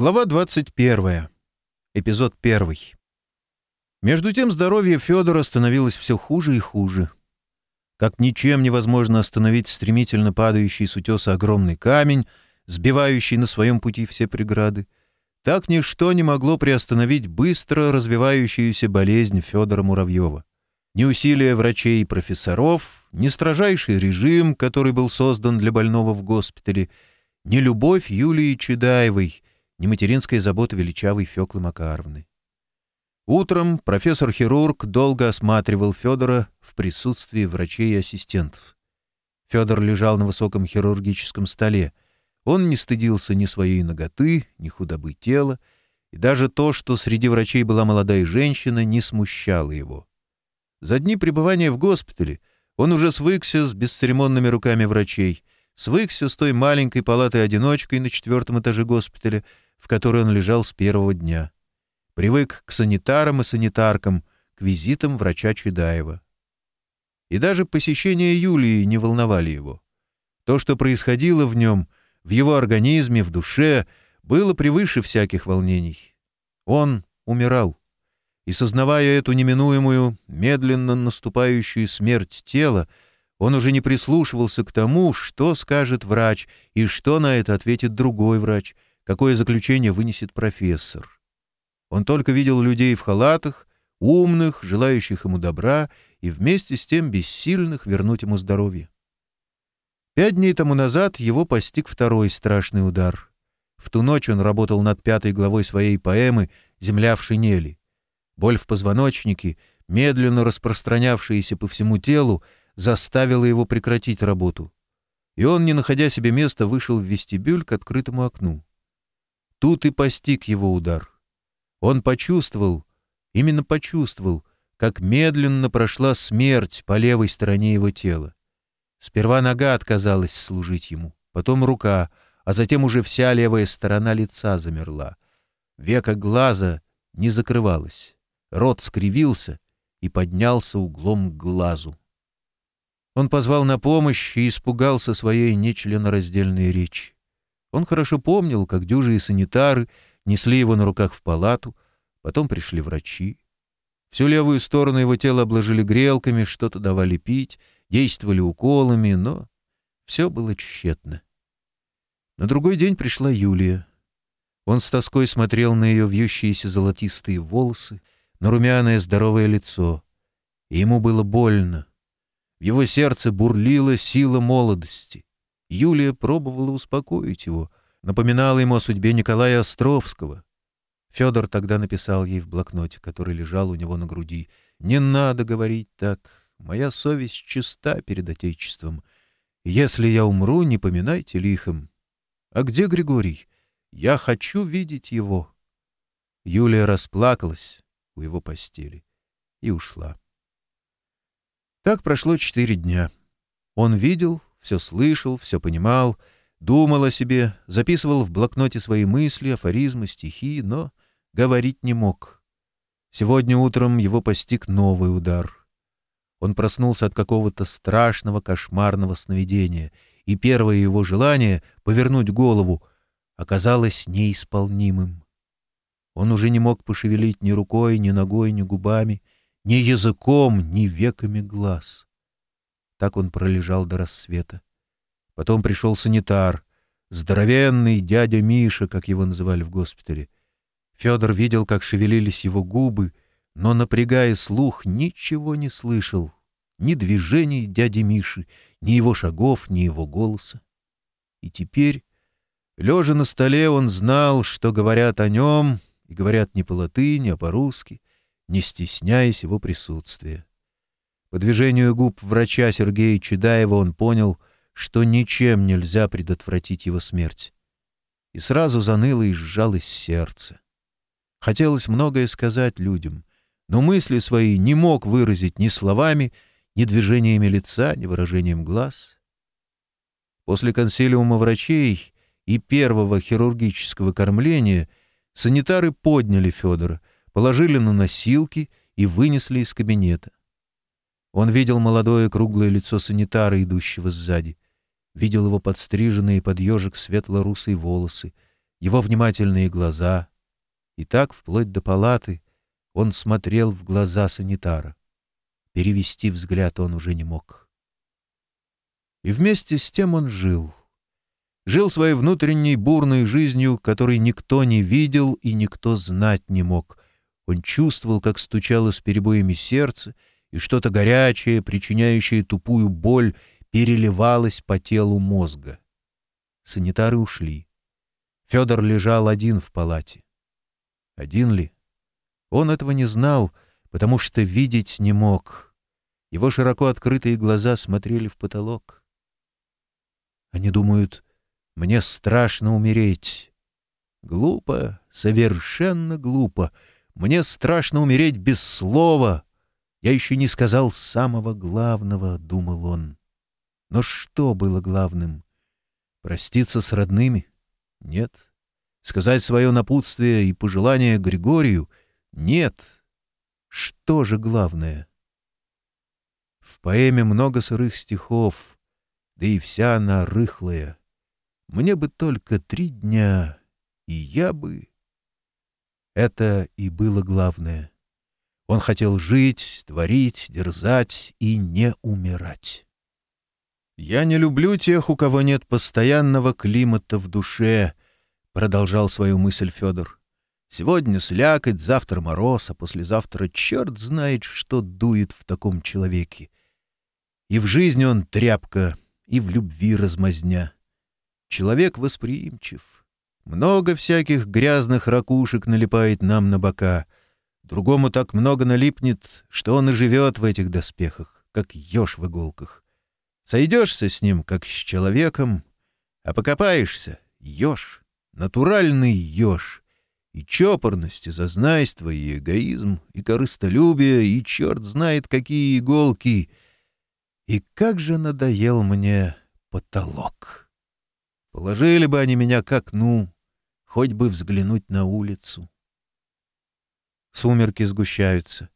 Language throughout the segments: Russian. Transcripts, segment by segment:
Глава 21. Эпизод 1. Между тем здоровье Федора становилось все хуже и хуже. Как ничем невозможно остановить стремительно падающий с утеса огромный камень, сбивающий на своем пути все преграды, так ничто не могло приостановить быстро развивающуюся болезнь Федора Муравьева. Ни усилия врачей и профессоров, ни строжайший режим, который был создан для больного в госпитале, ни любовь Юлии Чедаевой — нематеринская забота величавой Феклы Макаровны. Утром профессор-хирург долго осматривал Федора в присутствии врачей и ассистентов. Федор лежал на высоком хирургическом столе. Он не стыдился ни своей ноготы, ни худобы тела, и даже то, что среди врачей была молодая женщина, не смущало его. За дни пребывания в госпитале он уже свыкся с бесцеремонными руками врачей, свыкся с той маленькой палатой-одиночкой на четвертом этаже госпиталя, в которой он лежал с первого дня. Привык к санитарам и санитаркам, к визитам врача Чедаева. И даже посещения Юлии не волновали его. То, что происходило в нем, в его организме, в душе, было превыше всяких волнений. Он умирал. И, сознавая эту неминуемую, медленно наступающую смерть тела, он уже не прислушивался к тому, что скажет врач и что на это ответит другой врач — какое заключение вынесет профессор. Он только видел людей в халатах, умных, желающих ему добра и вместе с тем бессильных вернуть ему здоровье. Пять дней тому назад его постиг второй страшный удар. В ту ночь он работал над пятой главой своей поэмы «Земля в шинели». Боль в позвоночнике, медленно распространявшаяся по всему телу, заставила его прекратить работу. И он, не находя себе места, вышел в вестибюль к открытому окну. Тут и постиг его удар. Он почувствовал, именно почувствовал, как медленно прошла смерть по левой стороне его тела. Сперва нога отказалась служить ему, потом рука, а затем уже вся левая сторона лица замерла. Века глаза не закрывалось. Рот скривился и поднялся углом к глазу. Он позвал на помощь и испугался своей нечленораздельной речи. Он хорошо помнил, как дюжи и санитары несли его на руках в палату, потом пришли врачи. Всю левую сторону его тела обложили грелками, что-то давали пить, действовали уколами, но все было тщетно. На другой день пришла Юлия. Он с тоской смотрел на ее вьющиеся золотистые волосы, на румяное здоровое лицо. И ему было больно. В его сердце бурлила сила молодости. Юлия пробовала успокоить его, напоминала ему о судьбе Николая Островского. Федор тогда написал ей в блокноте, который лежал у него на груди. «Не надо говорить так. Моя совесть чиста перед Отечеством. Если я умру, не поминайте лихом. А где Григорий? Я хочу видеть его». Юлия расплакалась у его постели и ушла. Так прошло четыре дня. Он видел, все слышал, все понимал, думал о себе, записывал в блокноте свои мысли, афоризмы, стихи, но говорить не мог. Сегодня утром его постиг новый удар. Он проснулся от какого-то страшного кошмарного сновидения, и первое его желание — повернуть голову — оказалось неисполнимым. Он уже не мог пошевелить ни рукой, ни ногой, ни губами, ни языком, ни веками глаз. Так он пролежал до рассвета. Потом пришел санитар, здоровенный дядя Миша, как его называли в госпитале. Федор видел, как шевелились его губы, но, напрягая слух, ничего не слышал. Ни движений дяди Миши, ни его шагов, ни его голоса. И теперь, лежа на столе, он знал, что говорят о нем, и говорят не по латыни, а по-русски, не стесняясь его присутствия. По движению губ врача Сергея Чедаева он понял, что ничем нельзя предотвратить его смерть. И сразу заныло и сжалось сердце. Хотелось многое сказать людям, но мысли свои не мог выразить ни словами, ни движениями лица, ни выражением глаз. После консилиума врачей и первого хирургического кормления санитары подняли Федора, положили на носилки и вынесли из кабинета. Он видел молодое круглое лицо санитара, идущего сзади. Видел его подстриженные под ежик светло-русые волосы, его внимательные глаза. И так, вплоть до палаты, он смотрел в глаза санитара. Перевести взгляд он уже не мог. И вместе с тем он жил. Жил своей внутренней бурной жизнью, которой никто не видел и никто знать не мог. Он чувствовал, как стучало с перебоями сердце — и что-то горячее, причиняющее тупую боль, переливалось по телу мозга. Санитары ушли. Федор лежал один в палате. Один ли? Он этого не знал, потому что видеть не мог. Его широко открытые глаза смотрели в потолок. Они думают, мне страшно умереть. Глупо, совершенно глупо. Мне страшно умереть без слова, «Я еще не сказал самого главного», — думал он. Но что было главным? Проститься с родными? Нет. Сказать свое напутствие и пожелание Григорию? Нет. Что же главное? В поэме много сырых стихов, да и вся она рыхлая. Мне бы только три дня, и я бы... Это и было главное. Он хотел жить, творить, дерзать и не умирать. «Я не люблю тех, у кого нет постоянного климата в душе», — продолжал свою мысль Федор. «Сегодня слякоть, завтра мороз, а послезавтра черт знает, что дует в таком человеке. И в жизни он тряпка, и в любви размазня. Человек восприимчив. Много всяких грязных ракушек налипает нам на бока — Другому так много налипнет, что он и живет в этих доспехах, как еж в иголках. Сойдешься с ним, как с человеком, а покопаешься — еж, натуральный еж. И чопорность, и зазнайство, и эгоизм, и корыстолюбие, и черт знает какие иголки. И как же надоел мне потолок. Положили бы они меня к окну, хоть бы взглянуть на улицу. Сумерки сгущаются.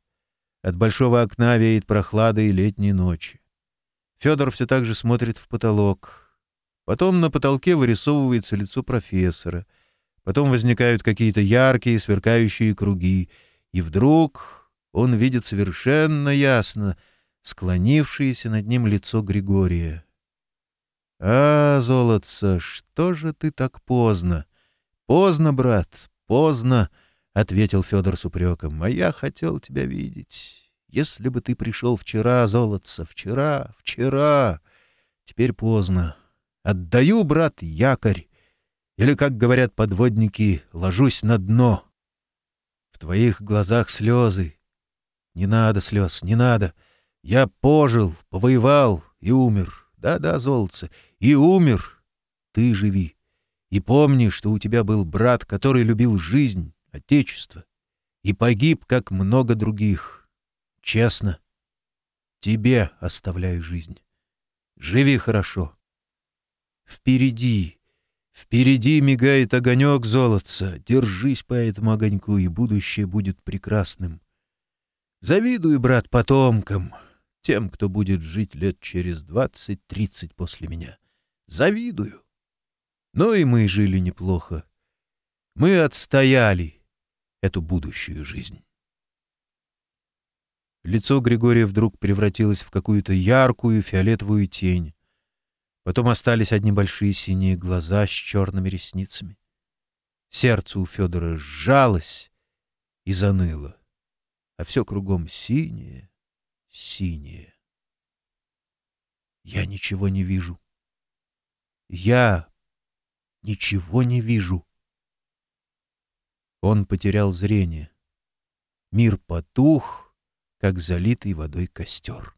От большого окна веет прохладой летней ночи. Федор все так же смотрит в потолок. Потом на потолке вырисовывается лицо профессора. Потом возникают какие-то яркие, сверкающие круги. И вдруг он видит совершенно ясно склонившееся над ним лицо Григория. «А, золотце, что же ты так поздно? Поздно, брат, поздно!» — ответил Федор с упреком. «А я хотел тебя видеть. Если бы ты пришел вчера, золотца, вчера, вчера. Теперь поздно. Отдаю, брат, якорь. Или, как говорят подводники, ложусь на дно. В твоих глазах слезы. Не надо слез, не надо. Я пожил, повоевал и умер. Да-да, золотце, и умер. Ты живи. И помни, что у тебя был брат, который любил жизнь» Отечество и погиб, как много других. Честно, тебе оставляю жизнь. Живи хорошо. Впереди, впереди мигает огонек золотца. Держись по этому огоньку, и будущее будет прекрасным. Завидую брат, потомкам, тем, кто будет жить лет через двадцать-тридцать после меня. Завидую. Но ну и мы жили неплохо. Мы отстояли эту будущую жизнь. Лицо Григория вдруг превратилось в какую-то яркую фиолетовую тень. Потом остались одни большие синие глаза с черными ресницами. Сердце у Федора сжалось и заныло, а все кругом синее, синее. Я ничего не вижу. Я ничего не вижу. Он потерял зрение. Мир потух, как залитый водой костер.